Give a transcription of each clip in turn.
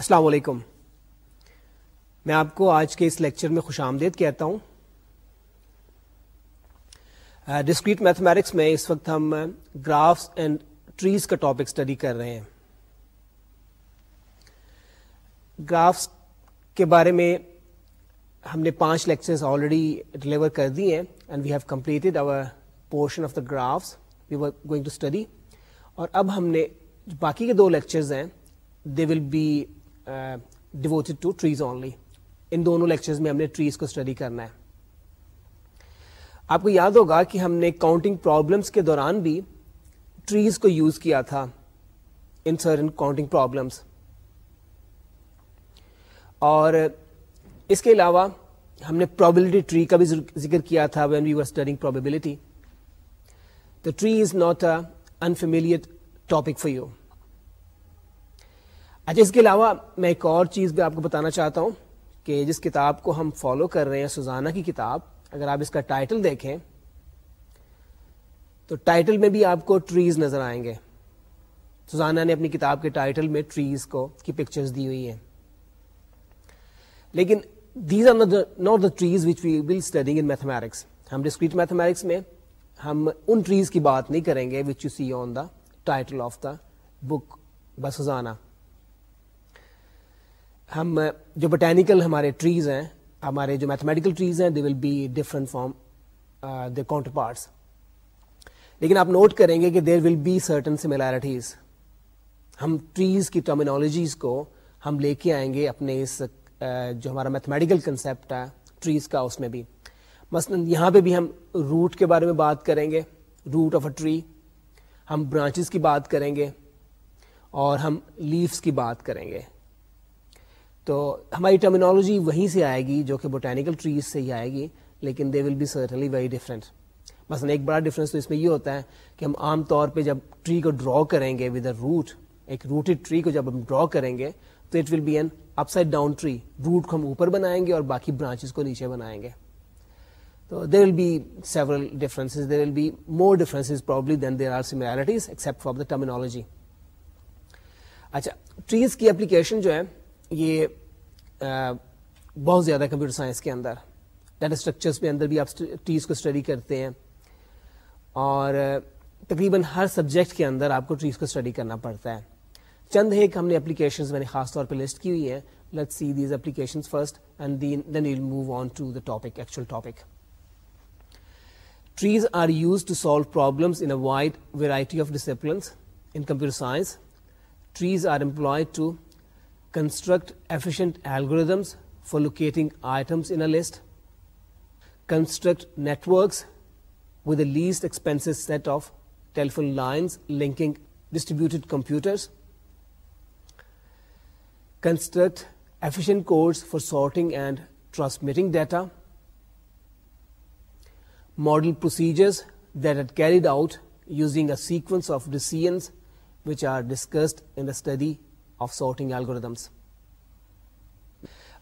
السلام علیکم میں آپ کو آج کے اس لیکچر میں خوش آمدید کہتا ہوں ڈسکریٹ uh, میتھمیٹکس میں اس وقت ہم گرافس اینڈ ٹریز کا ٹاپک اسٹڈی کر رہے ہیں گرافس کے بارے میں ہم نے پانچ لیکچرز آلریڈی ڈلیور کر دی ہیں and we have completed over portion of the graphs we were going to study اور اب ہم نے باقی کے دو لیکچرز ہیں they will be devoted to trees only ان دونوں لیکچرز میں ہم نے ٹریز کو اسٹڈی کرنا ہے آپ کو یاد ہوگا کہ ہم نے کاؤنٹنگ پرابلمس کے دوران بھی ٹریز کو یوز کیا تھا ان سرٹن کاؤنٹنگ پرابلمس اور اس کے علاوہ ہم نے پرابلٹی ٹری کا بھی ذکر کیا تھا when we are studying probability the tree is not a unfamiliar topic for you اچھا اس کے علاوہ میں ایک اور چیز بھی آپ کو بتانا چاہتا ہوں کہ جس کتاب کو ہم فالو کر رہے ہیں سوزانہ کی کتاب اگر آپ اس کا ٹائٹل دیکھیں تو ٹائٹل میں بھی آپ کو ٹریز نظر آئیں گے سوزانہ نے اپنی کتاب کے ٹائٹل میں ٹریز کو کی پکچرز دی ہوئی ہیں لیکن these are not the trees which we will studying in mathematics ہم ڈسکریٹ میتھمیٹکس میں ہم ان ٹریز کی بات نہیں کریں گے which you see on the title of the book بسانہ ہم جو بوٹینیکل ہمارے ٹریز ہیں ہمارے جو میتھمیٹیکل ٹریز ہیں they will be different from the counterparts لیکن آپ نوٹ کریں گے کہ there will be certain similarities ہم ٹریز کی ٹرمینالوجیز کو ہم لے کے آئیں گے اپنے اس uh, جو ہمارا میتھمیٹیکل کنسیپٹ ہے ٹریز کا اس میں بھی مثلا یہاں پہ بھی ہم روٹ کے بارے میں بات کریں گے روٹ آف اے ٹری ہم برانچز کی بات کریں گے اور ہم لیفس کی بات کریں گے تو ہماری ٹرمینالوجی وہیں سے آئے گی جو کہ بوٹینیکل ٹریز سے ہی آئے گی لیکن they will be certainly very different مثلاً ایک بڑا ڈفرینس تو اس میں یہ ہوتا ہے کہ ہم عام طور پہ جب ٹری کو ڈرا کریں گے ود اے روٹ ایک روٹیڈ ٹری کو جب ہم ڈرا کریں گے تو it will be an upside down tree root کو ہم اوپر بنائیں گے اور باقی برانچز کو نیچے بنائیں گے تو there will be several will be more probably than there are for the terminology اچھا ٹریز کی اپلیکیشن جو ہے یہ بہت زیادہ کمپیوٹر سائنس کے اندر ڈیٹا اسٹرکچرس کے اندر بھی آپ ٹریز کو اسٹڈی کرتے ہیں اور تقریباً ہر سبجیکٹ کے اندر آپ کو ٹریز کو اسٹڈی کرنا پڑتا ہے چند ایک ہم نے اپلیکیشنز میں نے خاص طور پہ لسٹ کی ہوئی ہے trees are used to solve problems in wide variety of disciplines in computer science trees are employed to Construct efficient algorithms for locating items in a list. Construct networks with the least expensive set of telephone lines linking distributed computers. Construct efficient codes for sorting and transmitting data. Model procedures that are carried out using a sequence of decisions which are discussed in the study of sorting algorithms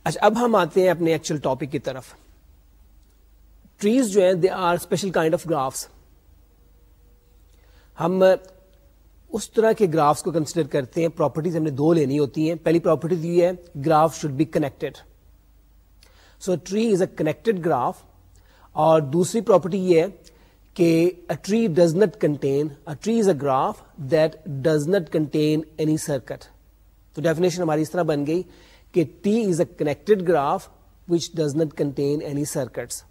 اچھا اب ہم آتے ہیں اپنے actual topic کی طرف trees جو ہیں they are special kind of graphs ہم اس طرح کے گرافس کو کنسیڈر کرتے ہیں پراپرٹیز ہم نے دو لینی ہوتی ہیں پہلی پراپرٹیز یہ ہے graph should be connected so tree is a connected graph اور دوسری پراپرٹی یہ ہے کہ a tree does not contain a tree is a graph that does not contain any circuit تو ڈیفینیشن ہماری اس طرح بن گئی کہ T is a connected graph which does not contain any circuits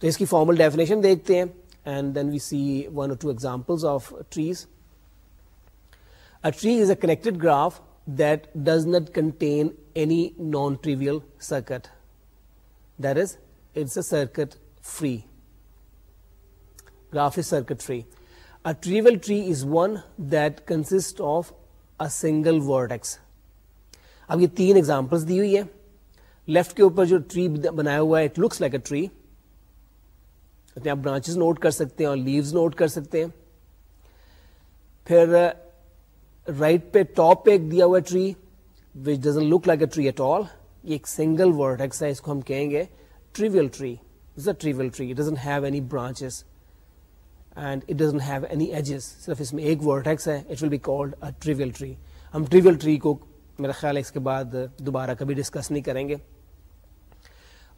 تو اس کی فارمل ڈیفینیشن دیکھتے ہیں and then we see one اور two of trees a tree is a connected graph that does not contain any non trivial circuit that is it's a circuit free graph is circuit free trivial tree is one that consist of single vertex اب یہ تین examples دی ہوئی ہے left کے اوپر جو tree بنایا ہوا ہے it looks like a tree اتنے آپ برانچز نوٹ کر سکتے ہیں اور لیوز نوٹ کر سکتے ہیں پھر رائٹ uh, right پہ ٹاپ پہ ایک دیا ہوا tree which doesn't look like a tree at all یہ ایک سنگل وارٹیکس ہے اس کو ہم کہیں گے trivial tree trivial tree doesn't have any branches and any edges صرف اس میں ایک وٹس ہے میرا خیال ہے اس کے بعد دوبارہ کبھی ڈسکس نہیں کریں گے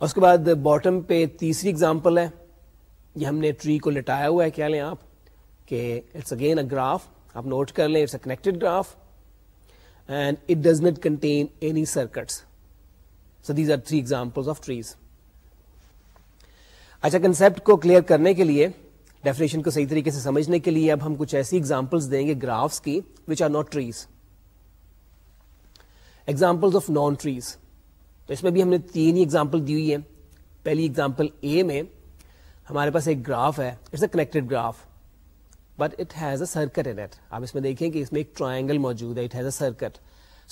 اس کے بعد باٹم پہ تیسری اگزامپل ہے یہ ہم نے ٹری کو لٹایا ہوا ہے کیا لیں آپ کہ اٹس اگین اے گراف آپ نوٹ کر لیں it's a connected graph and it does not contain any circuits three example of trees اچھا کنسپٹ کو کلیئر کرنے کے لیے ڈیفینیشن کو صحیح طریقے سے سمجھنے کے لیے اب ہم کچھ ایسی ایگزامپلس دیں گے گرافس کی which are not examples of non trees تو اس میں بھی ہم نے تین ہی ایگزامپل دی ہوئی ہے پہلی ایگزامپل اے میں ہمارے پاس ایک گراف ہے it's a connected graph but it has a circuit آپ اس میں دیکھیں کہ اس میں ایک ٹرائنگل موجود ہے it has a circuit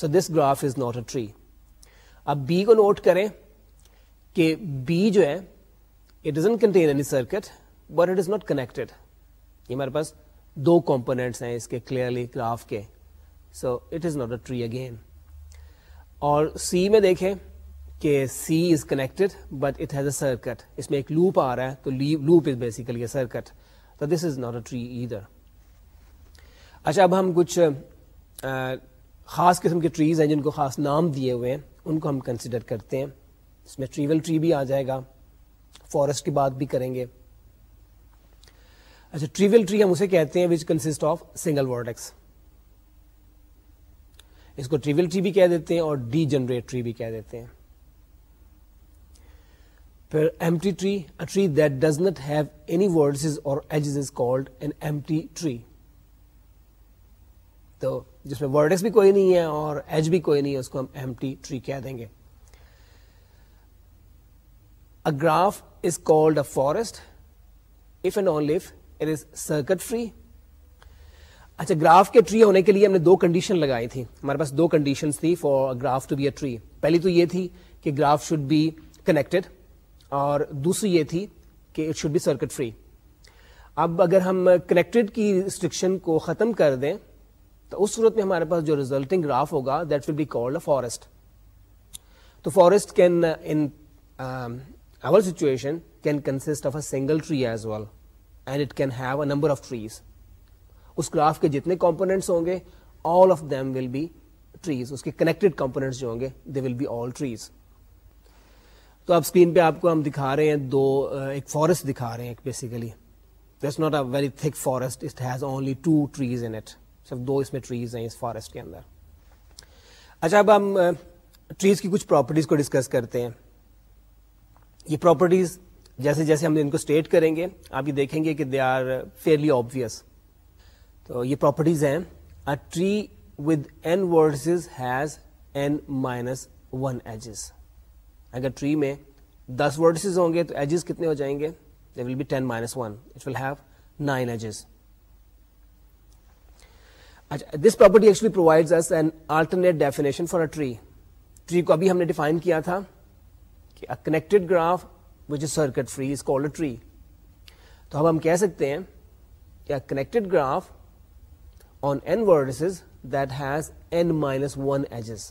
so this graph is not a tree اب بی کو نوٹ کریں کہ بی جو ہے it doesn't contain any circuit but it is not connected یہ ہمارے پاس دو کمپوننٹس ہیں اس کے کلیئرلی گراف کے so it is not a tree again اور سی میں دیکھیں کہ C is connected but it has a circuit اس میں ایک لوپ آ رہا ہے تو loop is basically a circuit تو this is not a tree ادھر اچھا اب ہم کچھ خاص قسم کے ٹریز ہیں جن کو خاص نام دیے ہوئے ہیں ان کو ہم کنسیڈر کرتے ہیں اس میں ٹریول ٹری بھی آ جائے گا فارسٹ کی بات بھی کریں گے اچھا ٹریول ٹری ہم اسے کہتے ہیں which consist of single singles اس کو ٹریول ٹری بھی کہہ دیتے ہیں اور ڈی جنریٹ ٹری بھی کہہ دیتے ہیں پھر tree tree that does not have any vertex اور edges is called an empty tree تو جس میں ورڈس بھی کوئی نہیں ہے اور ایج بھی کوئی نہیں ہے اس کو ہم ایم ٹی ٹری دیں گے a graph is called a forest if and only if it is circuit free اچھا گراف کے ٹری ہونے کے لیے ہم نے دو کنڈیشن لگائی تھی ہمارے پاس دو کنڈیشن تھی for graph to be a tree پہلی تو یہ تھی کہ گراف شوڈ بی کنیکٹڈ اور دوسری یہ تھی کہ it should be circuit free اب اگر ہم کنیکٹڈ کی ریسٹرکشن کو ختم کر دیں تو اس صورت میں ہمارے پاس جو ریزلٹنگ گراف ہوگا that will be a forest تو forest can in situation can consist of a single tree as well and it can have a number of trees اس گراف کے جتنے کمپوننٹس ہوں گے all of them will be trees اس کے connected components جو ہوں گے they will be all trees تو آپ کو ہم دکھا رہے ہیں دو ایک فارسٹ دکھا رہے ہیں basically this not a very thick forest it has only two trees in it صرف دو اس میں ٹریز ہیں اس فارسٹ کے اندر اچھا اب ہم ٹریز کی کچھ پراپرٹیز کو ڈسکس کرتے ہیں یہ پراپرٹیز جیسے جیسے ہم ان کو اسٹیٹ کریں گے آپ یہ دیکھیں گے کہ دے آر فیئرلی آبویس تو یہ پراپرٹیز ہیں a tree with n vertices has n minus one edges اگر ٹری میں دس ورڈسز ہوں گے تو ایجز کتنے ہو جائیں گے they will be ten minus one it will have nine edges اچھا this property actually provides an alternate definition for a tree tree کو ابھی ہم نے ڈیفائن کیا تھا کہ connected graph which is circuit free is call tree تو اب ہم کہہ سکتے ہیں کہ connected graph on n vertices that has n minus one edges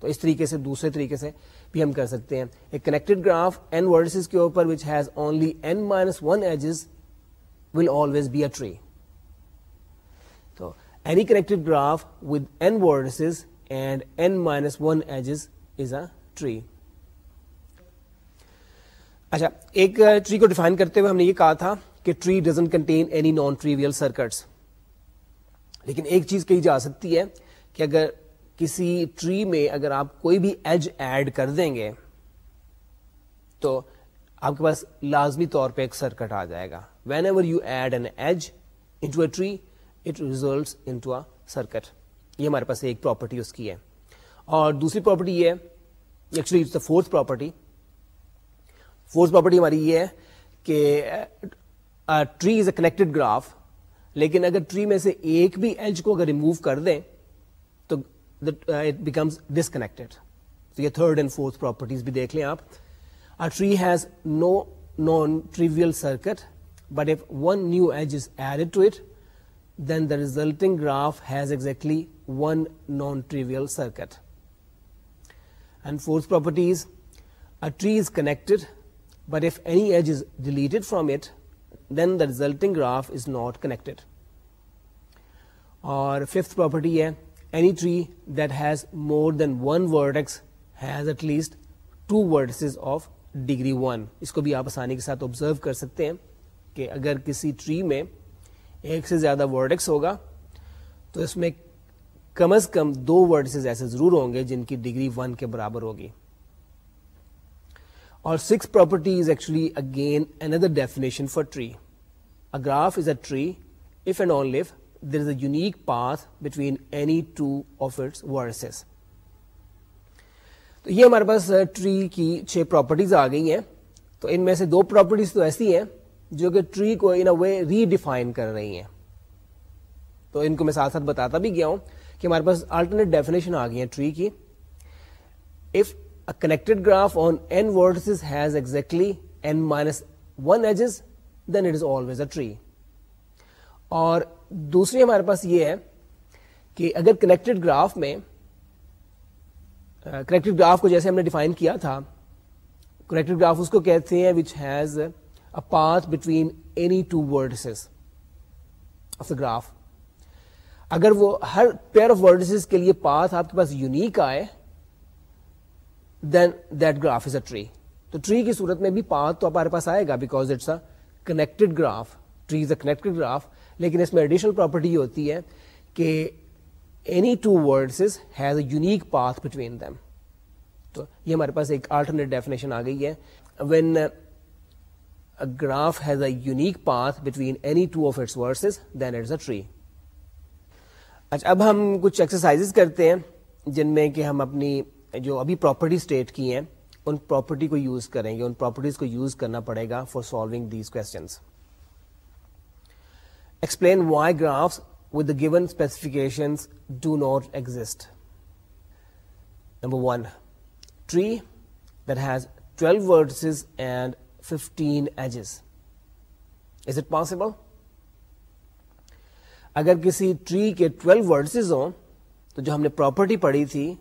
تو اس طریقے سے دوسرے طریقے سے بھی ہم کر سکتے ہیں کنیکٹڈ گراف این ورڈسز کے اوپر which has only n minus one edges will always be a tree تو any connected graph with n n and minus one edges is a tree اچھا ایک ٹری کو ڈیفائن کرتے ہوئے ہم نے یہ کہا تھا کہ tree doesn't contain any non trivial circuits لیکن ایک چیز کہی جا سکتی ہے کہ اگر کسی ٹری میں اگر آپ کوئی بھی ایج ایڈ کر دیں گے تو آپ کے پاس لازمی طور پہ ایک سرکٹ آ جائے گا whenever you add an edge in into an circuit یہ ہمارے پاس ایک پراپرٹی اس کی ہے اور دوسری پراپرٹی یہ ہے فورتھ پراپرٹی ہماری یہ ہے کہ tree is a connected graph لیکن اگر ٹری میں سے ایک بھی ایج کو اگر ریموو کر دیں تو اٹ ڈسکنیکٹڈ تو یہ تھرڈ اینڈ فورتھ پراپرٹیز بھی دیکھ لیں آپ tree has no non trivial circuit but if one new edge is added to it then the resulting graph has exactly one non trivial circuit and fourth properties tree is connected but if any edge is deleted from it then the resulting graph is not connected اور fifth property ہے any tree has more than one vertex has at least two vertices of degree one اس کو بھی آپ آسانی کے ساتھ observe کر سکتے ہیں کہ اگر کسی ٹری میں ایک سے زیادہ ورڈ ایکس ہوگا تو اس میں کم از کم دو ورڈسز ایسے ضرور ہوں گے جن کی ڈگری ون کے برابر ہوگی اور six property is actually again under definition for tree a graph is a tree if and there is a unique path between any two of its vertices تو یہ ہمارے پاس ٹری uh, کی چھ پراپرٹیز آ گئی ہیں تو ان میں سے دو پراپرٹیز تو ایسی ہیں جو کہ ٹری کو in a way redefine کر رہی ہیں تو ان کو میں ساتھ ساتھ بتاتا بھی گیا ہوں کہ ہمارے پاس آلٹرنیٹ ڈیفینیشن آ گئی ہیں ٹری کی if connected graph on n has exactly n minus one edges then it is always a tree اور دوسری ہمارے پاس یہ ہے کہ اگر کنیکٹڈ گراف میں کنیکٹڈ گراف کو جیسے ہم نے ڈیفائن کیا تھا کنیکٹڈ گراف اس کو کہتے ہیں which has a path between any two vertices of the graph اگر وہ ہر پیئر آف ورڈسز کے لیے پاتھ آپ کے پاس یونیک آئے then that graph is a tree تو ٹری کی صورت میں بھی پاتھ تو ہمارے پاس آئے گا because it's a connected graph tree is a connected graph لیکن اس میں ایڈیشنل پراپرٹی ہوتی ہے کہ any two has a unique path between them تو یہ ہمارے پاس ایک آلٹرنیٹ ڈیفینیشن آ گئی ہے when graph has a unique path between any two of its vertices then it's a tree اچھا اب ہم کچھ ایکسرسائز کرتے ہیں جن میں کہ ہم اپنی جو ابھی پراپرٹی اسٹیٹ کی ہیں ان پراپرٹی کو یوز کریں گے ان پراپرٹیز کو یوز کرنا پڑے گا for solving these questions explain why graphs with the given do not exist number one tree that has twelve vertices and fifteen edges is it possible اگر کسی ٹری کے ٹویلو ورڈسز ہوں تو جو ہم نے پراپرٹی پڑھی تھی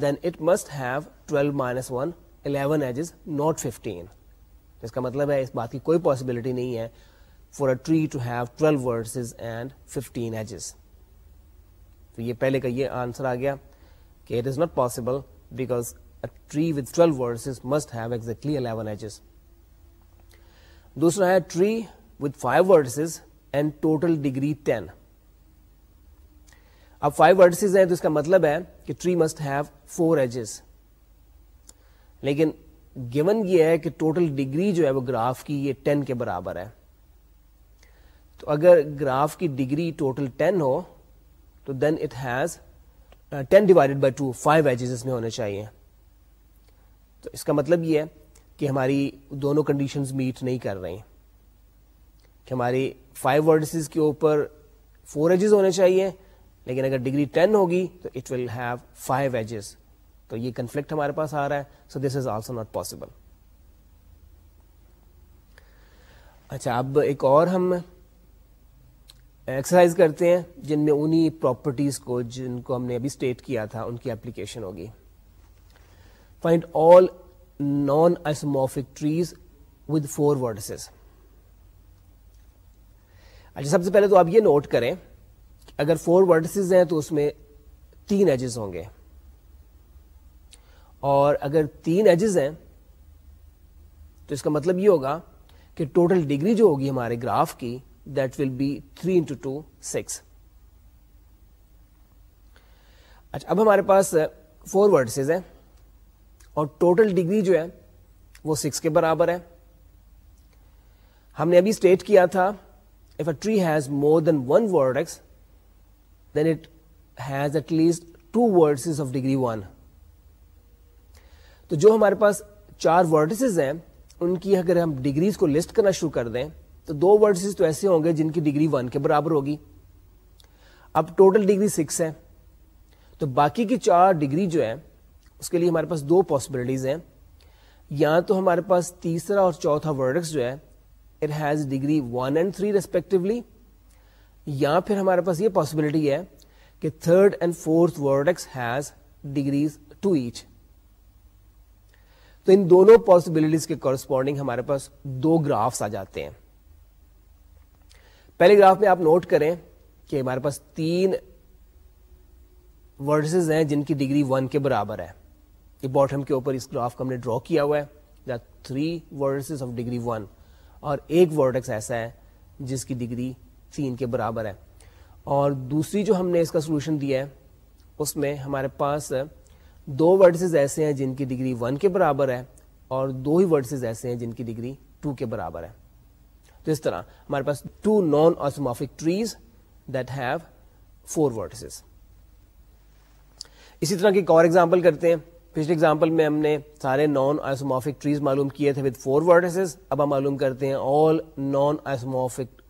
then it must have twelve minus one eleven edges not fifteen اس کا مطلب ہے اس بات کی کوئی پاسبلٹی نہیں ہے for a tree to have twelve vertices and fifteen edges تو یہ پہلے کا یہ آنسر آ گیا کہ it is not possible because tree with twelve vertices must have exactly eleven edges دوسرا ہے tree with five vertices and total degree ten اب فائیو ورڈسز ہیں تو اس کا مطلب ہے کہ tree must have four edges لیکن گیون یہ ہے کہ ٹوٹل ڈگری جو ہے وہ گراف کی یہ ٹین کے برابر ہے تو اگر گراف کی ڈگری ٹوٹل ٹین ہو تو then it has ten divided by two five edges اس میں ہونے چاہیے تو اس کا مطلب یہ ہے کہ ہماری دونوں کنڈیشنز میٹ نہیں کر رہی کہ ہماری فائیو ورڈسز کے اوپر فور ایجز ہونے چاہیے لیکن اگر ڈگری ٹین ہوگی تو it will have five edges تو یہ کنفلکٹ ہمارے پاس آ رہا ہے so this is also not possible اچھا اب ایک اور ہم ایکسرسائز کرتے ہیں جن میں انہیں پراپرٹیز کو جن کو ہم نے ابھی اسٹیٹ کیا تھا ان کی اپلیکیشن ہوگی find all non nonisomorphic trees with four vertices اچھا سب سے پہلے تو آپ یہ نوٹ کریں اگر فور ورڈسز ہیں تو اس میں تین ایجز ہوں گے اور اگر تین ایجز ہیں تو اس کا مطلب یہ ہوگا کہ ٹوٹل ڈگری جو ہوگی ہمارے گراف کی that will be three into two six اچھا اب ہمارے پاس فور ورڈسز ہیں اور ٹوٹل ڈگری جو ہے وہ سکس کے برابر ہے ہم نے ابھی اسٹیٹ کیا تھا tree has more than one vertex تو جو ہمارے پاس چار ورڈسز ہیں ان کی اگر ہم ڈگریز کو لسٹ کرنا شروع کر دیں تو دو ورڈسز تو ایسے ہوں گے جن کی ڈگری ون کے برابر ہوگی اب ٹوٹل ڈگری سکس ہے تو باقی کی چار ڈگری جو ہے اس کے لیے ہمارے پاس دو پاسبلٹیز ہیں یا تو ہمارے پاس تیسرا اور چوتھا ورڈس جو ہے it has degree one and three respectively یا پھر ہمارے پاس یہ پاسبلٹی ہے کہ third and fourth has degrees two each تو ان دونوں پاسبلٹیز کے کورسپونڈنگ ہمارے پاس دو گرافس آ جاتے ہیں پہلے گراف میں آپ نوٹ کریں کہ ہمارے پاس تین ورڈز ہیں جن کی ڈگری ون کے برابر ہے یہ باٹم کے اوپر اس گراف کو ہم نے ڈرا کیا ہوا ہے three three of degree one اور ایک ورڈیکس ایسا ہے جس کی ڈگری سین کے برابر ہے اور دوسری جو ہم نے اس کا سولوشن دیا ہے اس میں ہمارے پاس دو ورڈسز ایسے ہیں جن کی ڈگری ون کے برابر ہے اور دو ہی ورڈسز ایسے ہیں جن کی ڈگری ٹو کے برابر ہے تو اس طرح ہمارے پاس two non isomorphic trees that have four vertices اسی طرح کی ایک اور ایگزامپل کرتے ہیں پچھلے ایگزامپل میں ہم نے سارے نان آئسومافک ٹریز معلوم کیے تھے وتھ فور ورڈسز اب ہم معلوم کرتے ہیں all non isomorphic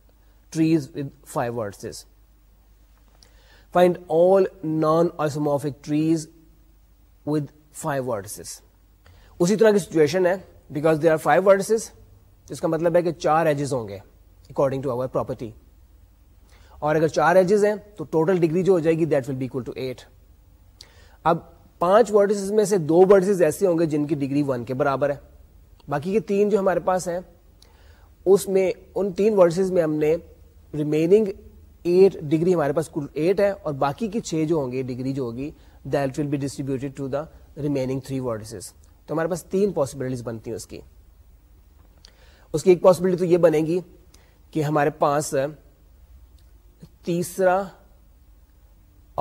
trees with five vertices find all non trees with five اسی طرح کی سچویشن اس کا مطلب ہے کہ چار ایجز ہوں گے اکارڈنگ ٹو اوور پراپرٹی اور اگر چار ایجز ہیں تو ٹوٹل ڈگری جو ہو جائے گی that will be two eight اب پانچ ورڈ میں سے دو ورڈز ایسے ہوں گے جن کی ڈگری ون کے برابر ہے باقی کے تین جو ہمارے پاس ہیں اس میں ان تین ورڈز میں ہم نے ریمیننگ ایٹ ڈگری ہمارے پاس کل ایٹ ہے اور باقی کی چھ جو ہوں گی ڈگری جو ہوگی that will be distributed to the remaining three vertices تو ہمارے پاس تین پاسبلٹیز بنتی ہیں اس کی اس کی ایک پاسبلٹی تو یہ بنے گی کہ ہمارے پاس تیسرا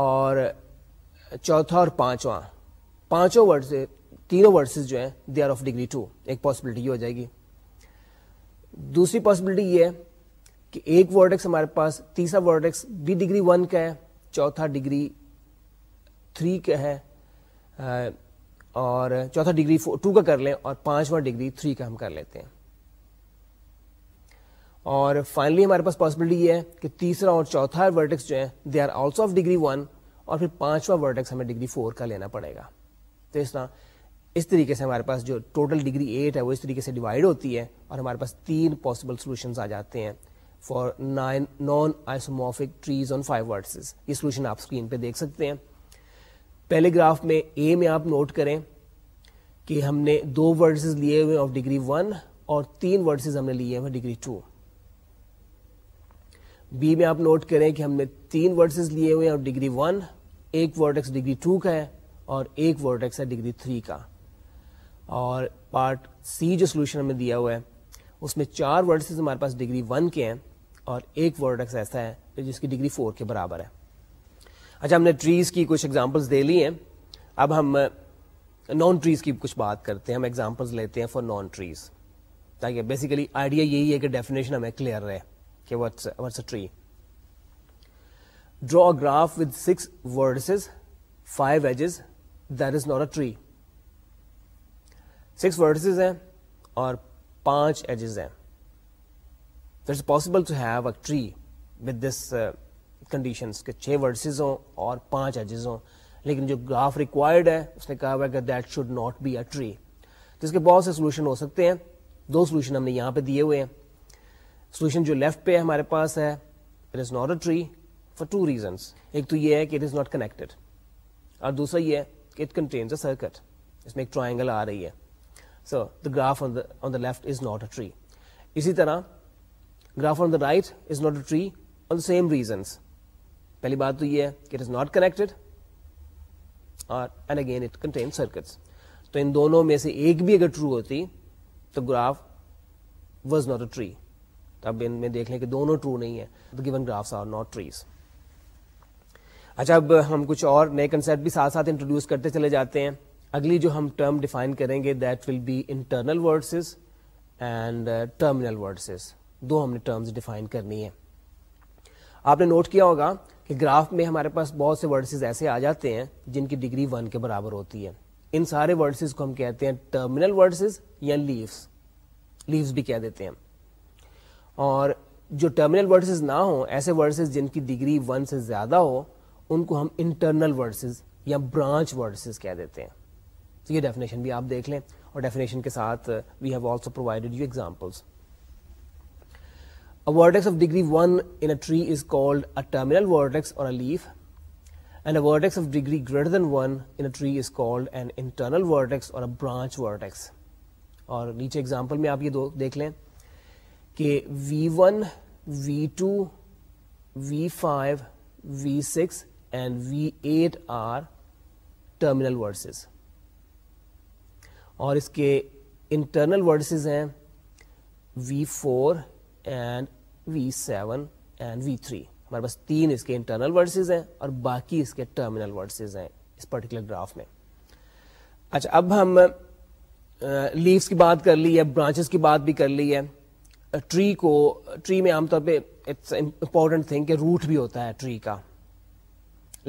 اور چوتھا اور پانچواں پانچوں ورڈ سے تینوں ورڈسز جو ہیں they are of degree two ایک پاسبلٹی یہ ہو جائے گی دوسری پاسبلٹی یہ ہے کہ ایک وڈکس ہمارے پاس تیسرا وڈ بھی ڈگری ون کا ہے چوتھا ڈگری تھری کا ہے اور چوتھا ڈگری ٹو کا کر لیں اور پانچواں ڈگری تھری کا ہم کر لیتے ہیں اور فائنلی ہمارے پاس پاسبلٹی یہ ہے کہ تیسرا اور چوتھا ویڈکس جو ہے they are also of degree one اور پھر پانچواں پانچواںس ہمیں ڈگری فور کا لینا پڑے گا تو اس طریقے سے ہمارے پاس جو ٹوٹل ڈگری ایٹ ہے وہ اس طریقے سے ڈیوائڈ ہوتی ہے اور ہمارے پاس تین پاسبل سولوشن آ جاتے ہیں for non isomorphic trees on five vertices یہ سولوشن آپ اسکرین پہ دیکھ سکتے ہیں پہلے گراف میں اے میں آپ نوٹ کریں کہ ہم نے دو ورڈز لیے ہوئے آف ڈگری ون اور تین ورڈسز ہم نے لیے ہوئے ڈگری ٹو بی میں آپ نوٹ کریں کہ ہم نے تین ورڈسز لیے ہوئے ہیں ڈگری ون ایک ورڈ ایکس ڈگری ٹو کا ہے اور ایک ورڈیکس ایکس ہے ڈگری تھری کا اور پارٹ سی جو سولوشن ہمیں دیا ہوا ہے اس میں چار ورڈز ہمارے پاس ڈگری ون کے ہیں اور ایک ورڈیکس ایسا ہے جس کی ڈگری فور کے برابر ہے اچھا ہم نے ٹریز کی کچھ ایگزامپلس دے لی ہیں اب ہم نان uh, ٹریز کی کچھ بات کرتے ہیں ہم ایگزامپلس لیتے ہیں فار نان ٹریز تاکہ بیسیکلی آئیڈیا یہی ہے کہ ڈیفینیشن ہمیں کلیئر رہے کہ a tree draw graph six vertices five edges there is nor a tree six vertices ہیں اور پانچ ایجز ہیں possible to have a tree with this conditions چھ ہوں اور پانچ ایجز ہوں لیکن جو گراف ریکوائرڈ ہے اس نے کہا ہوا کہ that should not be a tree تو اس کے بہت سے سولوشن ہو سکتے ہیں دو سولوشن ہم نے یہاں پہ دیے ہوئے ہیں سولوشن جو لیفٹ پہ ہمارے پاس ہے it is not a tree for two reasons ایک تو یہ ہے کہ اٹ از ناٹ کنیکٹڈ اور دوسرا یہ ہے کہ اٹ اے سرکٹ اس میں ایک ٹرائنگل آ رہی ہے so the graph on the left is not a tree اسی طرح graph on the right is not a same reasons پہلی بات تو یہ ہے it it is not connected اور اگین کنٹین سرکٹس تو ان دونوں میں سے ایک بھی اگر ٹرو ہوتی تو graph was not a tree تو اب ان میں دیکھ لیں کہ دونوں ٹرو نہیں ہے اچھا، کچھ اور نئے کنسپٹ بھی ساتھ ساتھ انٹروڈیوس کرتے چلے جاتے ہیں اگلی جو ہم ٹرم ڈیفائن کریں گے that will be internal vertices and terminal vertices دو ہم نے ٹرمز ڈیفائن کرنی ہے آپ نے نوٹ کیا ہوگا کہ گراف میں ہمارے پاس بہت سے ورڈسز ایسے آ جاتے ہیں جن کی ڈگری ون کے برابر ہوتی ہے ان سارے ورڈسز کو ہم کہتے ہیں ٹرمینل ورڈسز یا لیوس لیوس بھی کہہ دیتے ہیں اور جو ٹرمینل ورڈسز نہ ہوں ایسے ورڈسز جن کی ڈگری ون سے زیادہ ہو ان کو ہم انٹرنل ورڈسز یا برانچ ورڈسز کہہ دیتے ہیں تو یہ ڈیفینیشن بھی آپ دیکھ لیں اور ڈیفینیشن کے ساتھ we have also provided you examples A vertex of degree 1 in a tree is called a terminal vertex or a leaf. And a vertex of degree greater than 1 in a tree is called an internal vertex or a branch vertex. اور نیچے example میں آپ یہ دو دیکھ لیں کہ V1, V2, V5, V6 and V8 are terminal verses. اور اس کے انٹرنل ورڈسز ہیں V4, and and v v seven three ہمارے پاس تین اس کے انٹرنل ہیں اور باقی اس کے ٹرمینل ہیں اس پرٹیکولر گراف میں اچھا اب ہم لیوس کی بات کر لی ہے برانچز کی بات بھی کر لی ہے ٹری کو ٹری میں عام طور پہ اٹس امپورٹنٹ تھنگ کہ روٹ بھی ہوتا ہے ٹری کا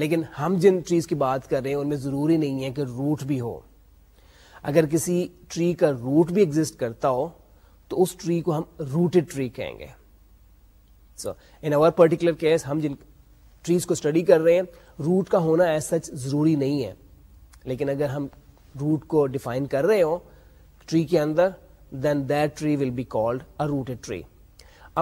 لیکن ہم جن ٹریز کی بات کر رہے ہیں ان میں ضروری نہیں ہے کہ روٹ بھی ہو اگر کسی ٹری کا روٹ بھی ایگزٹ کرتا ہو تو اس ٹری کو ہم روٹڈ ٹری کہیں گے so in our particular case ہم جن ٹریز کو اسٹڈی کر رہے ہیں روٹ کا ہونا ایز سچ ضروری نہیں ہے لیکن اگر ہم روٹ کو ڈیفائن کر رہے ہوں ٹری کے اندر then that tree will be called a rooted tree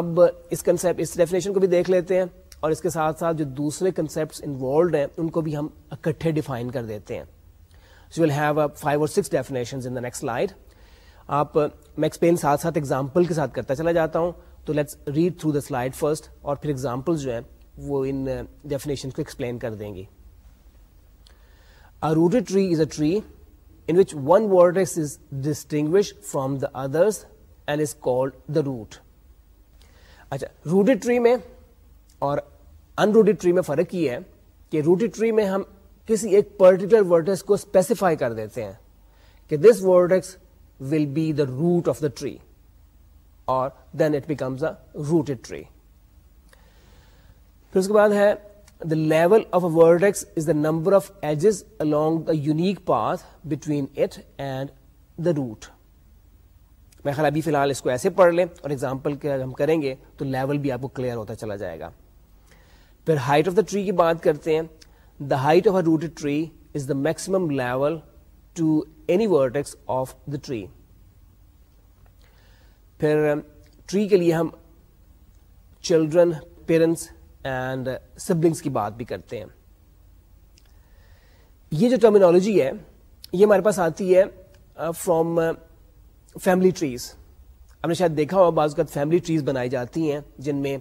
اب اس کنسپٹ اس ڈیفینیشن کو بھی دیکھ لیتے ہیں اور اس کے ساتھ ساتھ جو دوسرے کنسپٹ انوالوڈ ہیں ان کو بھی ہم اکٹھے ڈیفائن کر دیتے ہیں so will have a five اور six definition in the next light آپ میں ایکسپلین ساتھ ساتھ ایگزامپل کے ساتھ کرتا چلا جاتا ہوں تو let's read through the slide first اور پھر ایگزامپل جو ہیں وہ ان ڈیفینیشن uh, کو ایکسپلین کر دیں گی rooted tree is a tree in which one vertex is distinguished from the others and is called the root اچھا روٹڈ ٹری میں اور ان روٹڈ ٹری میں فرق یہ ہے کہ روٹڈ ٹری میں ہم کسی ایک پرٹیکولر ورٹیکس کو اسپیسیفائی کر دیتے ہیں کہ this vertex will be root of the tree اور then it becomes a rooted tree پھر اس کے بعد ہے the level of a is the number of edges along the unique path between it and the root میں خیال ابھی فی الحال اس کو ایسے پڑھ لیں اور اگزامپل کے ہم کریں گے تو لیول بھی آپ کو کلیئر ہوتا چلا جائے گا پھر ہائٹ آف دا ٹری کی بات کرتے ہیں the height of a root tree is the maximum level to any vertex of the tree پھر ٹری کے لیے ہم چلڈرن پیرنٹس اینڈ سبلنگس کی بات بھی کرتے ہیں یہ جو ٹرمینالوجی ہے یہ ہمارے پاس آتی ہے فرام فیملی ٹریز ہم نے شاید دیکھا ہوا بعض اوقات فیملی ٹریز بنائی جاتی ہیں جن میں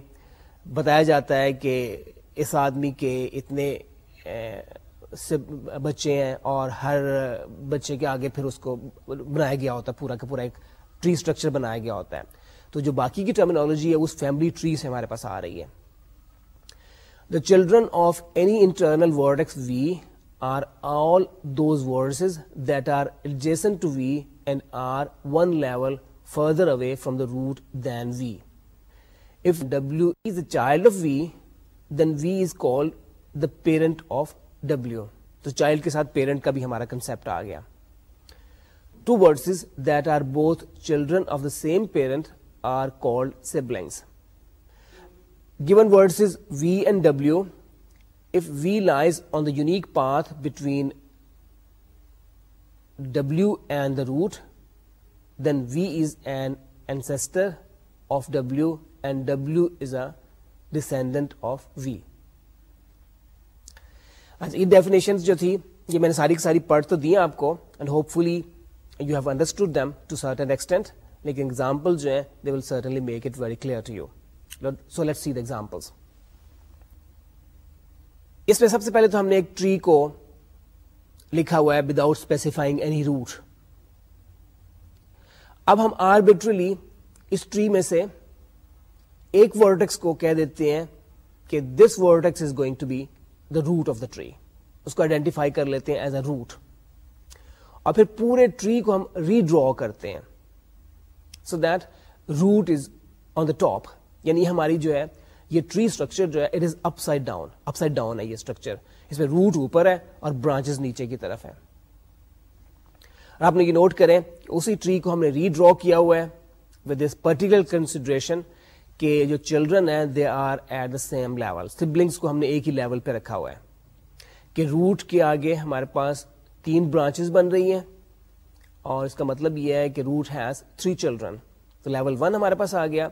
بتایا جاتا ہے کہ اس آدمی کے اتنے سے بچے ہیں اور ہر بچے کے آگے پھر اس کو بنایا گیا ہوتا ہے پورا کا پورا ایک ٹری اسٹرکچر بنایا گیا ہوتا ہے تو جو باقی کی ٹرمینالوجی ہے اس فیملی ٹری سے ہمارے پاس آ رہی ہے the children of any internal V are all those that are adjacent to V and are one level further away from the root then V if W is a child of V then V is called the parent of W تو child کے ساتھ parent کا بھی ہمارا concept آ گیا two words that are both children of the same parent are called siblings given words is V and W if V lies on the unique path between W and the root then V is an ancestor of W and W is a descendant of V اچھا یہ definition جو تھی یہ میں نے ساری کی ساری پڑھ تو دی آپ کو and hopefully you have understood them to certain extent لیکن ایگزامپل جو ہیں they will certainly make it very clear to you so let see the examples اس میں سب سے پہلے تو ہم نے ایک ٹری کو لکھا ہوا ہے وداؤٹ اسپیسیفائنگ اینی روٹ اب ہم آربیٹریلی اس ٹری میں سے ایک ورٹیکس کو کہہ دیتے ہیں کہ this vertex is going to be the root of the tree اس کو آئیڈینٹیفائی کر لیتے ہیں ایز اے روٹ اور پھر پورے ٹری کو ہم ریڈرا کرتے ہیں so that root is on the top یعنی ہماری جو ہے یہ ٹری اسٹرکچر جو ہے it is upside down upside down ہے یہ اسٹرکچر اس میں روٹ اوپر ہے اور برانچ نیچے کی طرف ہے اور آپ نے یہ نوٹ کریں کہ اسی ٹری کو ہم نے ریڈرا کیا ہوا ہے ود دس پرٹیکولر کنسیڈریشن کہ جو چلڈرن ہیں they are at the same level siblings کو ہم نے ایک ہی لیول پہ رکھا ہوا ہے کہ روٹ کے آگے ہمارے پاس تین برانچز بن رہی ہیں اور اس کا مطلب یہ ہے کہ روٹ ہیز تھری چلڈرن تو لیول ون ہمارے پاس آ گیا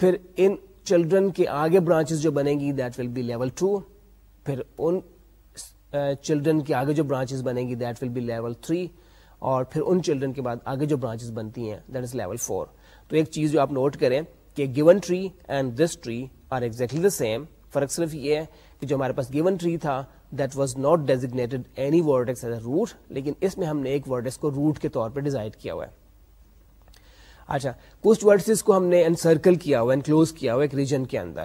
پھر ان چلڈرن کے آگے برانچز جو بنے گی that will be level two پھر ان چلڈرن کے آگے جو برانچز بنے گی that will be level three اور پھر ان چلڈرن کے بعد آگے جو برانچز بنتی ہیں دیٹ از لیول فور تو ایک چیز جو آپ نوٹ کریں کہ given tree and this tree are exactly the same فرق صرف یہ ہے کہ جو ہمارے پاس گیون ٹری تھا that was not designated any vertex as a root لیکن اس میں ہم نے ایک ورڈیکس کو روٹ کے طور پہ ڈیزائڈ کیا ہوا ہے اچھا کچھ ورڈسز کو ہم نے انسرکل کیا ہوا انکلوز کیا ہوا ایک ریجن کے اندر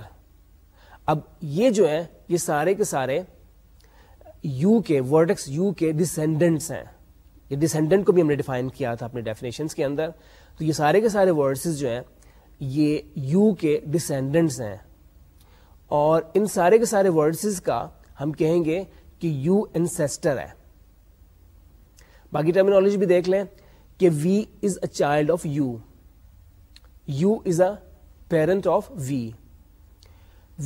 اب یہ جو ہیں یہ سارے کے سارے یو کے ورڈیکس یو کے ڈسینڈنٹس ہیں یہ ڈسینڈنٹ کو بھی ہم نے ڈیفائن کیا تھا اپنے ڈیفینیشنس کے اندر تو یہ سارے کے سارے ورڈسز جو ہیں یہ یو کے ڈسینڈنٹس ہیں اور ان سارے کے سارے ورڈسز کا ہم کہیں گے کہ یو انسیسٹر ہے باقی ٹرمینالوجی بھی دیکھ لیں کہ V is a child of U U is a parent of V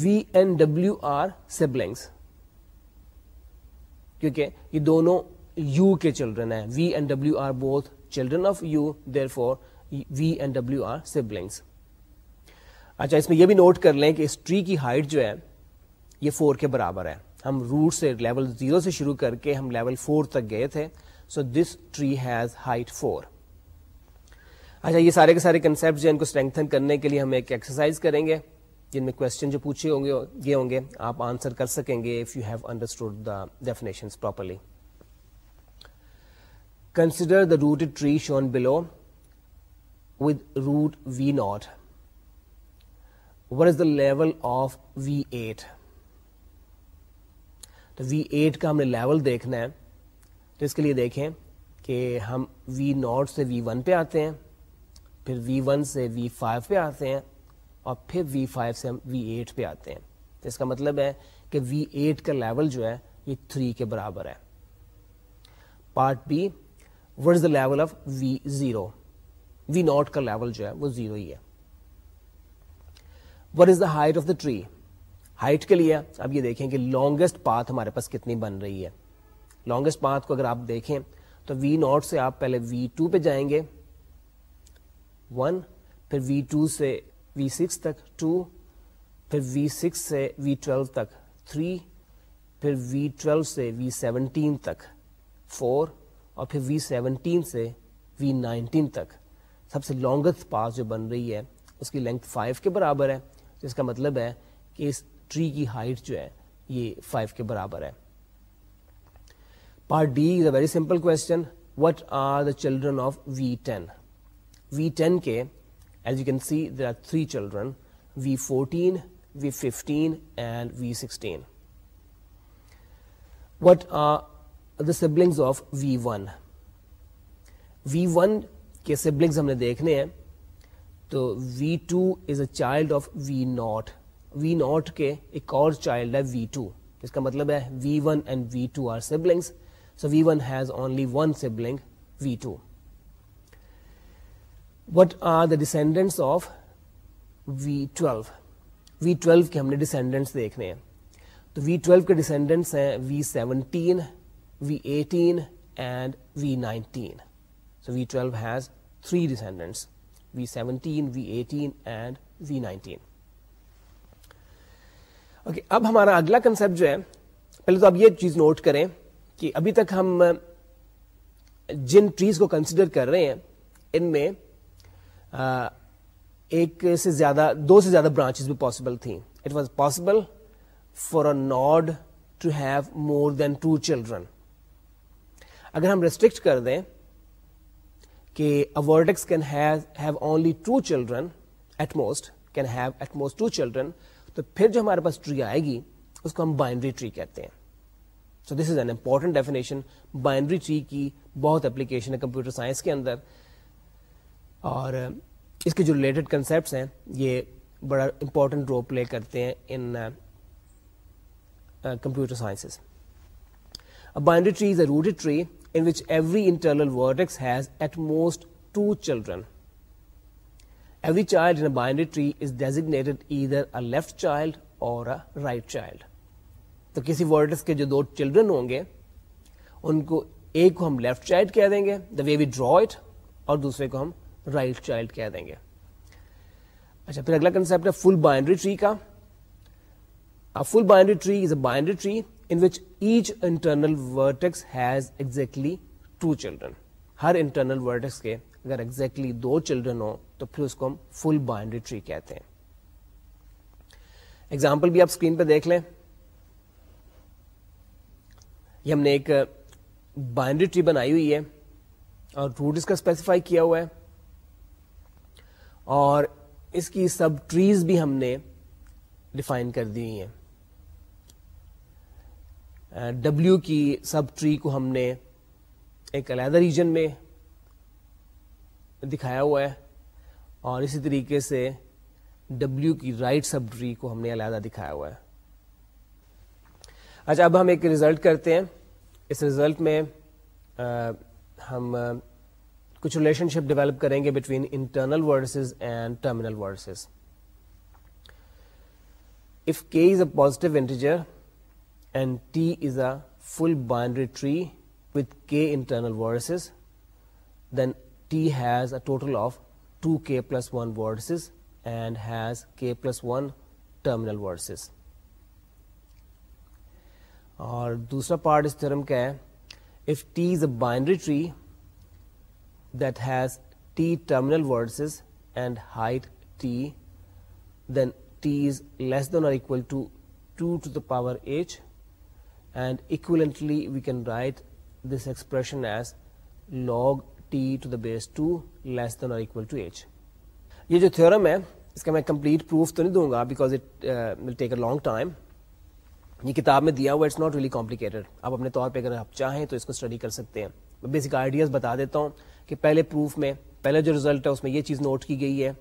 V and W are siblings کیونکہ یہ دونوں یو کے چلڈرن ہیں V and W are both children of U therefore V and W are siblings اچھا اس میں یہ بھی نوٹ کر لیں کہ اس ٹری کی ہائٹ جو ہے یہ فور کے برابر ہے ہم روٹ سے لیول زیرو سے شروع کر کے ہم لیول فور تک گئے تھے so this tree has height four اچھا یہ سارے کے سارے کنسپٹ جو ان کو اسٹرینتھن کرنے کے لیے ہم ایک ایکسرسائز کریں گے جن میں کوشچن جو پوچھے ہوں گے یہ ہوں گے آپ آنسر کر سکیں گے if you have understood the definition properly consider the root tree shown below with root v naught what is the level of v eight تو وی ایٹ کا ہم نے لیول دیکھنا ہے تو اس کے لیے دیکھیں کہ ہم وی ناٹ سے وی ون پہ آتے ہیں پھر وی ون سے وی فائیو پہ آتے ہیں اور پھر وی فائیو سے ہم وی ایٹ پہ آتے ہیں تو اس کا مطلب ہے کہ وی ایٹ کا لیول جو ہے یہ تھری کے برابر ہے part b what is the level of v zero v naught کا لیول جو ہے وہ زیرو ہی ہے what is the height of the tree height کے لیے اب یہ دیکھیں کہ لانگیسٹ پاتھ ہمارے پاس کتنی بن رہی ہے لانگیسٹ پاتھ کو اگر آپ دیکھیں تو وی ناٹ سے آپ پہلے وی ٹو پہ جائیں گے ون پھر وی ٹو سے وی سکس تک ٹو پھر وی سکس سے وی ٹویلو تک تھری پھر وی ٹویلو سے وی سیونٹین تک فور اور پھر وی سیونٹین سے وی نائنٹین تک سب سے لانگیسٹ پاس جو بن رہی ہے اس کی لینتھ فائیو کے برابر ہے جس کا مطلب ہے کہ اس ٹری کی ہائٹ جو ہے یہ فائیو کے برابر ہے part d is a very simple question what are the children of v ten v ten کے as you can see there are three children v fourteen v fifteen and v sixteen what are the siblings of v one v one کے siblings ہم نے دیکھنے ہیں تو v two is a child of v naught v naught کے ایک اور child ہے وی ٹو اس کا مطلب ہے v one and v two are siblings so v one has only one sibling v two what are the descendants of v twelve v twelve کے ہم نے ڈسینڈنٹس دیکھنے ہیں تو وی ٹویلو کے ڈسینڈنٹس ہیں v seventeen v eighteen and v nineteen so v twelve has three descendants seventeen v eighteen and v nineteen okay اب ہمارا اگلا کنسپٹ جو ہے پہلے تو آپ یہ چیز نوٹ کریں کہ ابھی تک ہم جن ٹریز کو کنسیڈر کر رہے ہیں ان میں ایک سے زیادہ دو سے زیادہ برانچ بھی پاسبل تھیں it was possible not to have more than two children اگر ہم ریسٹرکٹ کر دیں کہ vertices can have only two children at most can have at most two children تو پھر جو ہمارے پاس ٹری آئے گی اس کو ہم بائنڈری ٹری کہتے ہیں so this is an important definition binary tree کی بہت اپلیکیشن ہے کمپیوٹر سائنس کے اندر اور اس کے جو ریلیٹڈ کنسیپٹس ہیں یہ بڑا امپورٹنٹ رول پلے کرتے ہیں in computer sciences binary tree is a rooted tree in in which every Every internal vertex has at most two children. child child a a binary tree is designated either left left child تو کسی vertex کے جو دو children ہوں گے ان کو ایک کو ہم لیفٹ چائلڈ کہہ دیں گے دوسرے کو ہم رائٹ چائلڈ کہہ دیں گے اچھا پھر اگلا کنسپٹ فل بائنڈری ٹری کا full binary tree is a binary tree which each internal vertex has exactly two children Hare internal vertex کے اگر ایگزیکٹلی دو چلڈرن ہو تو پھر اس کو ہم فل بائنڈری ٹری کہتے ہیں ایگزامپل بھی آپ اسکرین پہ دیکھ لیں یہ ہم نے ایک بائنڈری ٹری بنائی ہوئی ہے اور روٹ اس کا اسپیسیفائی کیا ہوا ہے اور اس کی سب ٹریز بھی ہم نے ڈیفائن کر دی ہوئی ہیں ڈبلو کی سب ٹری کو ہم نے ایک علیحدہ ریجن میں دکھایا ہوا ہے اور اسی طریقے سے ڈبلو کی رائٹ سب ٹری کو ہم نے علیحدہ دکھایا ہوا ہے اچھا اب ہم ایک ریزلٹ کرتے ہیں اس ریزلٹ میں ہم کچھ ریلیشن شپ ڈیولپ کریں گے between internal vertices and terminal vertices if k is a positive integer and t is a full binary tree with k internal vertices then t has a total of two k plus one vertices and has k plus one terminal vertices اور دوسرا part اس theorem کا ہے if t is a binary tree has t terminal vertices and height t then t is less than or the power h and equivalently we can write this expression as log t to the base two less than اور جو theorem ہے اس کا میں complete proof تو نہیں دوں گا because it will take a long time یہ کتاب میں دیا ہوا اٹس ناٹ ریلی کمپلیکیٹڈ آپ اپنے طور پہ اگر آپ چاہیں تو اس کو اسٹڈی کر سکتے ہیں میں بیسک آئیڈیاز بتا دیتا ہوں کہ پہلے پروف میں پہلا جو رزلٹ ہے اس میں یہ چیز نوٹ کی گئی ہے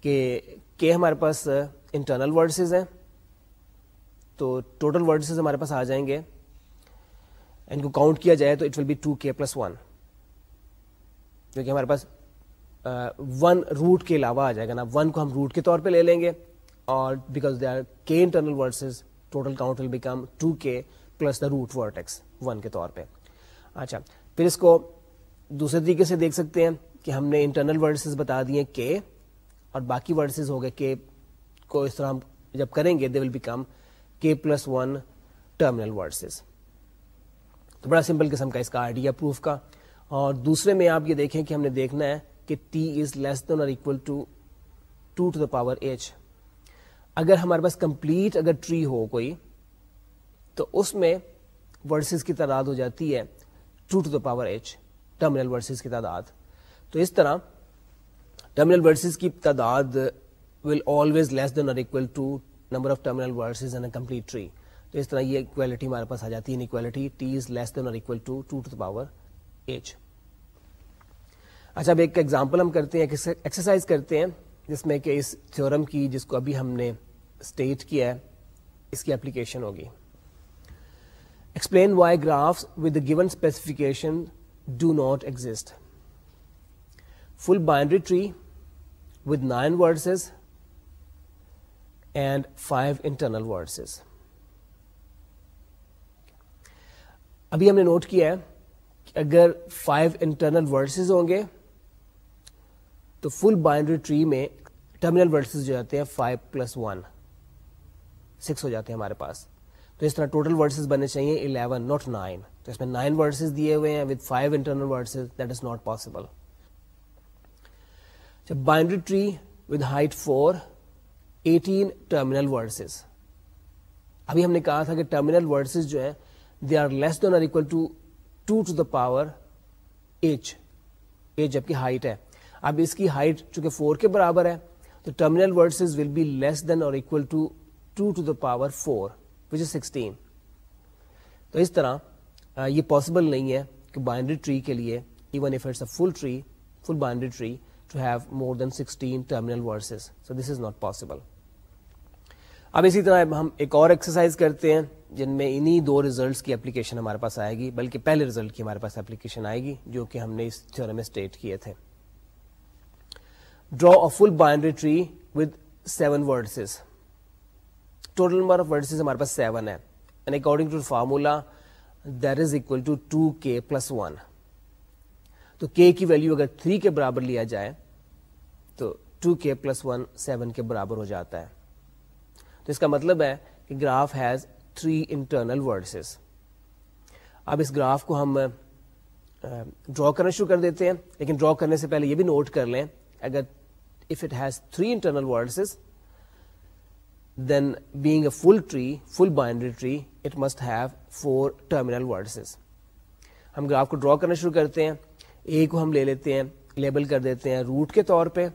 کہ کے ہمارے پاس انٹرنل uh, ورڈسز ہیں تو ٹوٹل ورڈسز ہمارے پاس آ جائیں گے ان کو کاؤنٹ کیا جائے تو it will be two k plus one کیونکہ ہمارے پاس ون روٹ کے علاوہ آ جائے گا نا ون کو ہم روٹ کے طور پہ لے لیں گے اور بیکاز دے آر کے k internal vertices total count will become two plus the root one کے طور پہ اچھا پھر اس کو دوسرے طریقے سے دیکھ سکتے ہیں کہ ہم نے انٹرنل ورڈسز بتا دیے کے اور باقی ورڈسز ہو گئے کے کو اس طرح ہم جب کریں گے they will become plus one terminal تو بڑا سمپل قسم کا اس کا آئیڈیا پروف کا اور دوسرے میں آپ یہ دیکھیں کہ ہم نے دیکھنا ہے کہ is less than or equal to two to the power h اگر ہمارے پاس کمپلیٹ اگر ٹری ہو کوئی تو اس میں ورسز کی تعداد ہو جاتی ہے two to the power h terminal vertices کی تعداد تو اس طرح ٹرمنل کی تعداد ول always less than or equal to number of terminal vertices in a complete tree تو اس طرح یہ اکویلٹی ہمارے پاس آ جاتی ہے inequality T is less than or equal to two to the power h اچھا اب ایک ایگزامپل ہم کرتے ہیں ایکسرسائز کرتے ہیں جس میں کہ اس تھیورم کی جس کو ابھی ہم نے اسٹیٹ کیا ہے اس کی اپلیکیشن ہوگی explain why graphs with given specification do not exist full binary tree with nine vertices five internal vertices ابھی ہم نے نوٹ کیا اگر فائیو انٹرنل ہوں گے تو فل بائنڈری ٹری میں ورڈسز جو جاتے ہیں فائیو پلس ون سکس ہو جاتے ہیں ہمارے پاس تو اس طرح ٹوٹل بننے چاہیے الیون ناٹ نائن تو اس میں نائن ورڈسز دیے ہوئے ہیں with five internal that is not possible binary tree with height four eighteen terminal vertices ابھی ہم نے کہا تھا کہ ٹرمینل ورڈسز جو ہیں they are less than or equal to two to the power H H جبکہ ہائٹ ہے اب اس کی ہائٹ چونکہ فور کے برابر ہے تو terminal vertices will be less than or equal to two to the power four which is sixteen تو اس طرح یہ پاسبل نہیں ہے کہ بائنڈری ٹری کے لیے even if it's a full tree full binary tree to have more than sixteen terminal vertices so this is not possible اب اسی طرح ہم ایک اور ایکسرسائز کرتے ہیں جن میں انہی دو ریزلٹس کی اپلیکیشن ہمارے پاس آئے گی بلکہ پہلے ریزلٹ کی ہمارے پاس اپلیکیشن آئے گی جو کہ ہم نے اس تھیور میں اسٹیٹ کیے تھے draw full binary tree with seven vertices total number of vertices ہمارے پاس سیون ہے and according to formula that is equal to two k plus one تو کے کی ویلو اگر تھری کے برابر لیا جائے تو two k plus one seven کے برابر ہو جاتا ہے تو اس کا مطلب ہے کہ graph has three internal vertices اب اس گراف کو ہم ڈرا کرنا شروع کر دیتے ہیں لیکن ڈرا کرنے سے پہلے یہ بھی نوٹ کر لیں اگر if it has three internal vertices then being a full tree full binary tree it must have four terminal vertices ہم گراف کو ڈرا کرنا شروع کرتے ہیں اے کو ہم لے لیتے ہیں لیبل کر دیتے ہیں روٹ کے طور پہ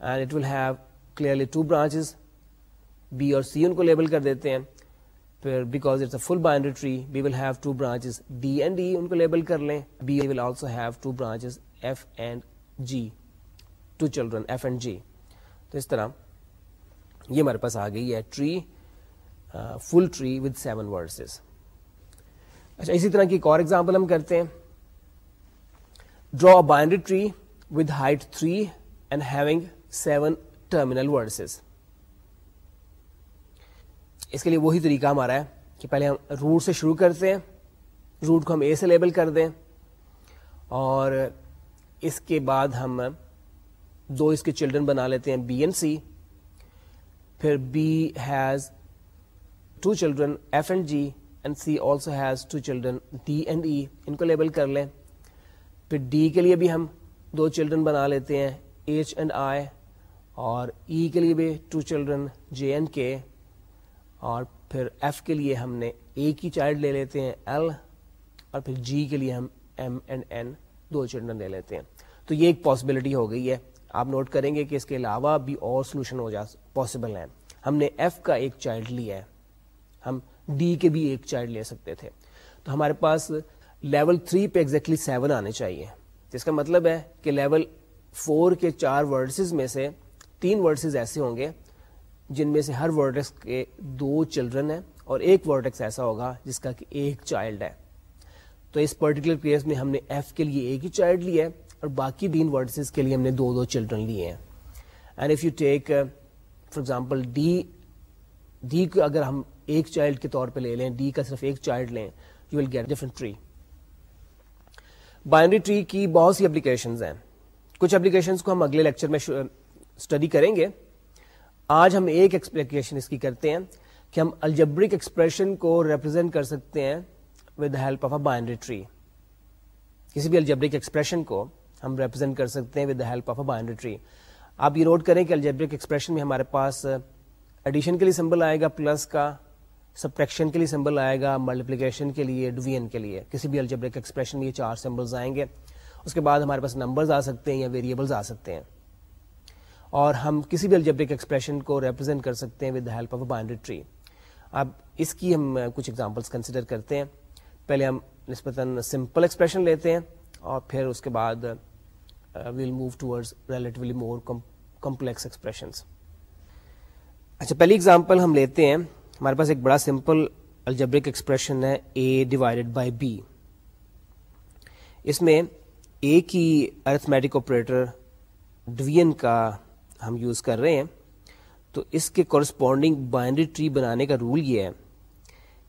and it will have clearly two branches b اور سی ان کو لیبل کر دیتے ہیں پھر because it's a full binary tree we will have two branches d and e ان کو لیبل کر لیں b will also have two branches f and g two children f and g تو اس طرح یہ ہمارے پاس آ گئی ہے tree full tree with seven vertices اچھا اسی طرح کی ایک اور ایگزامپل ہم کرتے ہیں draw binary tree with height three and having seven terminal vertices اس کے لیے وہی طریقہ ہمارا ہے کہ پہلے ہم روٹ سے شروع کرتے ہیں روٹ کو ہم اے سے لیبل کر دیں اور اس کے بعد ہم دو اس کے چلڈرن بنا لیتے ہیں بی اینڈ سی پھر B has two children F and G and C also has two children D and E ان کو لیبل کر لیں پھر ڈی کے لیے بھی ہم دو چلڈرن بنا لیتے ہیں ایچ اینڈ آئی اور ای e کے لیے بھی two children j and k اور پھر ایف کے لیے ہم نے اے کی چائلڈ لے لیتے ہیں ایل اور پھر جی کے لیے ہم ایم اینڈ این دو چلڈرن لے لیتے ہیں تو یہ ایک پاسبلٹی ہو گئی ہے آپ نوٹ کریں گے کہ اس کے علاوہ بھی اور سولوشن ہو جا پاسبل ہیں ہم نے ایف کا ایک چائلڈ لیا ہے ہم ڈی کے بھی ایک چائلڈ لے سکتے تھے تو ہمارے پاس لیول تھری پہ ایگزیکٹلی سیون آنے چاہیے جس کا مطلب ہے کہ لیول فور کے چار ورڈسز میں سے تین ورڈسز ایسے ہوں گے جن میں سے ہر ورڈس کے دو چلڈرن ہیں اور ایک ورڈ ایسا ہوگا جس کا کہ ایک چائلڈ ہے تو اس پرٹیکولر کیس میں ہم نے ایف کے لیے ایک ہی چائلڈ لیا ہے اور باقی ورڈسز کے لیے ہم نے دو دو چلڈرن لیے ہیں and if you take for example d d کو اگر ہم ایک چائلڈ کے طور پہ لے لیں ڈی کا صرف ایک چائلڈ لیں you will get different tree binary tree کی بہت سی اپلیکیشنز ہیں کچھ اپلیکیشنز کو ہم اگلے لیکچر میں اسٹڈی کریں گے آج ہم ایک ایکسپلیکیشن اس کی کرتے ہیں کہ ہم الجبرک ایکسپریشن کو ریپرزینٹ کر سکتے ہیں with the help of a binary tree کسی بھی الجبرک ایکسپریشن کو ہم ریپرزینٹ کر سکتے ہیں with the help of a binary tree آپ یہ نوٹ کریں کہ الجبرک ایکسپریشن میں ہمارے پاس ایڈیشن کے لیے سمبل آئے گا پلس کا سبٹریکشن کے لیے سمبل آئے گا ملٹیپلیکیشن کے لیے ڈویژن کے لیے کسی بھی الجبرک ایکسپریشن میں یہ چار سمبلز آئیں گے اس کے بعد ہمارے پاس نمبرز آ سکتے ہیں یا ویریبلز آ سکتے ہیں اور ہم کسی بھی الجبرک ایکسپریشن کو ریپرزینٹ کر سکتے ہیں with the help of a binary tree اب اس کی ہم کچھ ایگزامپلس کنسیڈر کرتے ہیں پہلے ہم نسبتاً سمپل ایکسپریشن لیتے ہیں اور پھر اس کے بعد we'll move toward relatively more complex expressions اچھا پہلی ایگزامپل ہم لیتے ہیں ہمارے پاس ایک بڑا سمپل الجبرک ایکسپریشن ہے اے ڈیوائڈیڈ بائی بی اس میں اے کی ارتھمیٹک آپریٹر ڈوین کا ہم یوز کر رہے ہیں تو اس کے کورسپونڈنگ بائنڈری ٹری بنانے کا رول یہ ہے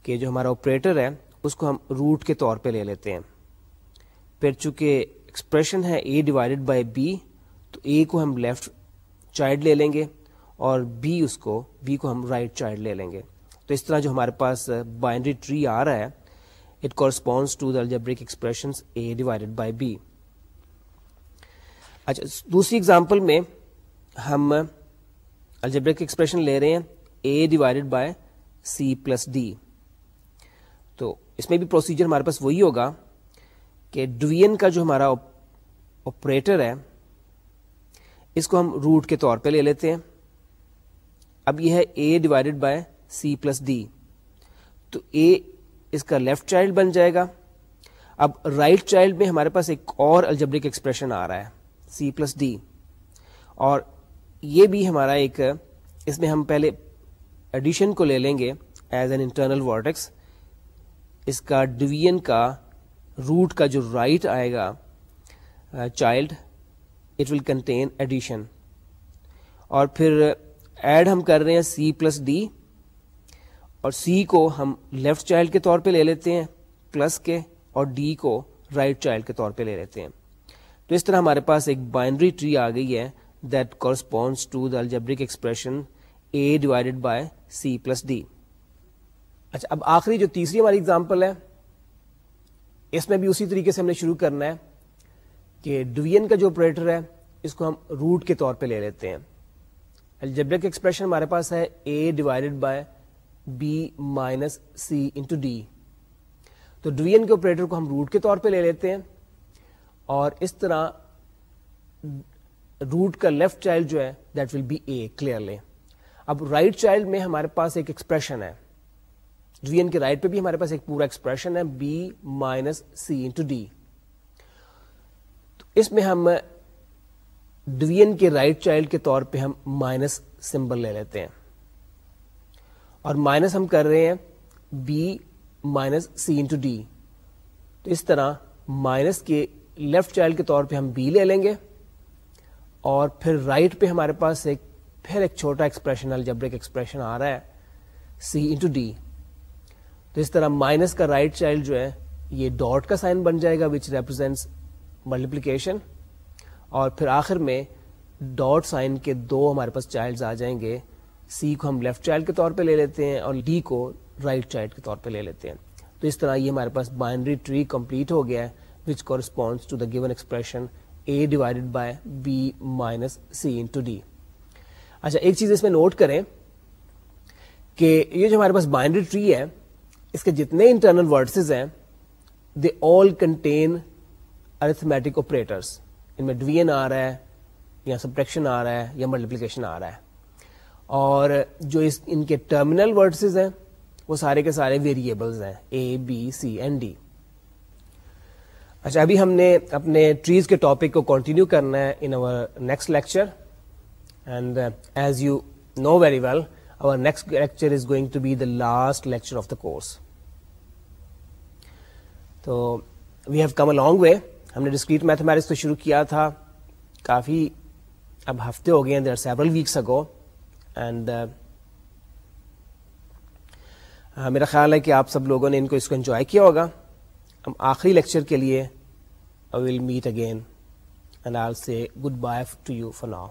کہ جو ہمارا آپریٹر ہے اس کو ہم روٹ کے طور پہ لے لیتے ہیں پھر چونکہ ایکسپریشن ہے اے ڈیوائڈیڈ بائی بی تو اے کو ہم لیفٹ چائلڈ لے لیں گے اور بی اس کو بی کو ہم رائٹ right چائلڈ لے لیں گے تو اس طرح جو ہمارے پاس بائنڈری ٹری آ رہا ہے it corresponds to the algebraic expressions a divided by b اچھا دوسری ایگزامپل میں ہم الجبرک ایکسپریشن لے رہے ہیں a divide by c plus d تو اس میں بھی پروسیجر ہمارے پاس وہی ہوگا کہ کا جو ہمارا آپریٹر ہے اس کو ہم روٹ کے طور پہ لے لیتے ہیں اب یہ ہے a divide by c plus d تو اے اس کا لیفٹ چائلڈ بن جائے گا اب رائٹ right چائلڈ میں ہمارے پاس ایک اور الجبرک ایکسپریشن آ رہا ہے سی پلس ڈی اور یہ بھی ہمارا ایک اس میں ہم پہلے ایڈیشن کو لے لیں گے ایز این انٹرنل وارٹیکس اس کا ڈویژن کا روٹ کا جو رائٹ آئے گا child it will contain addition اور پھر ایڈ ہم کر رہے ہیں سی پلس ڈی اور سی کو ہم لیفٹ چائلڈ کے طور پہ لے لیتے ہیں پلس کے اور ڈی کو رائٹ right چائلڈ کے طور پہ لے لیتے ہیں تو اس طرح ہمارے پاس ایک بائنڈری ٹری آ گئی ہے that corresponds to the algebraic expression a divided by c plus d اچھا اب آخری جو تیسری ہماری اگزامپل ہے اس میں بھی اسی طریقے سے ہم نے شروع کرنا ہے کہ ڈویژن کا جو آپریٹر ہے اس کو ہم روٹ کے طور پہ لے لیتے ہیں الجبرک ایکسپریشن ہمارے پاس ہے A divided by B minus C into D تو ڈویژن کے آپریٹر کو ہم روٹ کے طور پہ لے لیتے ہیں اور اس طرح روٹ کا لیفٹ چائلڈ جو ہے that will be A clearly اب رائٹ right چائلڈ میں ہمارے پاس ایک ایکسپریشن ہے کے رائٹ پہ بھی ہمارے پاس ایک پورا ایکسپریشن ہے B minus C into D اس میں ہم ڈویژن کے رائٹ چائلڈ کے طور پہ ہم مائنس سمبل لے لیتے ہیں اور مائنس ہم کر رہے ہیں B minus C into D تو اس طرح مائنس کے لیفٹ چائلڈ کے طور پہ ہم بی لے لیں گے اور پھر رائٹ پہ ہمارے پاس ایک پھر ایک چھوٹا ایکسپریشن الجبرک ایکسپریشن آ رہا ہے سی انٹو ڈی تو اس طرح مائنس کا رائٹ right چائلڈ جو ہے یہ ڈاٹ کا سائن بن جائے گا وچ ریپرزینٹس ملٹیپلیکیشن اور پھر آخر میں ڈاٹ سائن کے دو ہمارے پاس چائلڈ آ جائیں گے سی کو ہم لیفٹ چائلڈ کے طور پہ لے لیتے ہیں اور ڈی کو رائٹ right چائلڈ کے طور پہ لے لیتے ہیں تو اس طرح یہ ہمارے پاس بائنڈری ٹری کمپلیٹ ہو گیا ہے which corresponds to the given expression A divided by B minus C into D اچھا ایک چیز اس میں نوٹ کریں کہ یہ جو ہمارے پاس بائنڈری ٹری ہے اس کے جتنے انٹرنل ورڈسز ہیں they all contain arithmetic operators ان میں ڈویژن آ رہا ہے یا سبٹریکشن آ رہا ہے یا ملٹیپلیکیشن آ رہا ہے اور جو اس ان کے ٹرمینل ورڈسز ہیں وہ سارے کے سارے ویریبلز ہیں A B C and D اچھا ابھی ہم نے اپنے ٹریز کے ٹاپک کو کنٹینیو کرنا ہے in our next lecture and as you know very well our next lecture is going to be the last lecture of the course تو we have come a long way ہم نے discrete mathematics تو شروع کیا تھا کافی اب ہفتے ہو گئے ہیں سیورل ویکس اگو اینڈ میرا خیال ہے کہ آپ سب لوگوں نے ان کو اس کو انجوائے کیا ہوگا ہم آخری لیکچر کے لیے I will meet again and all say good bye to you for now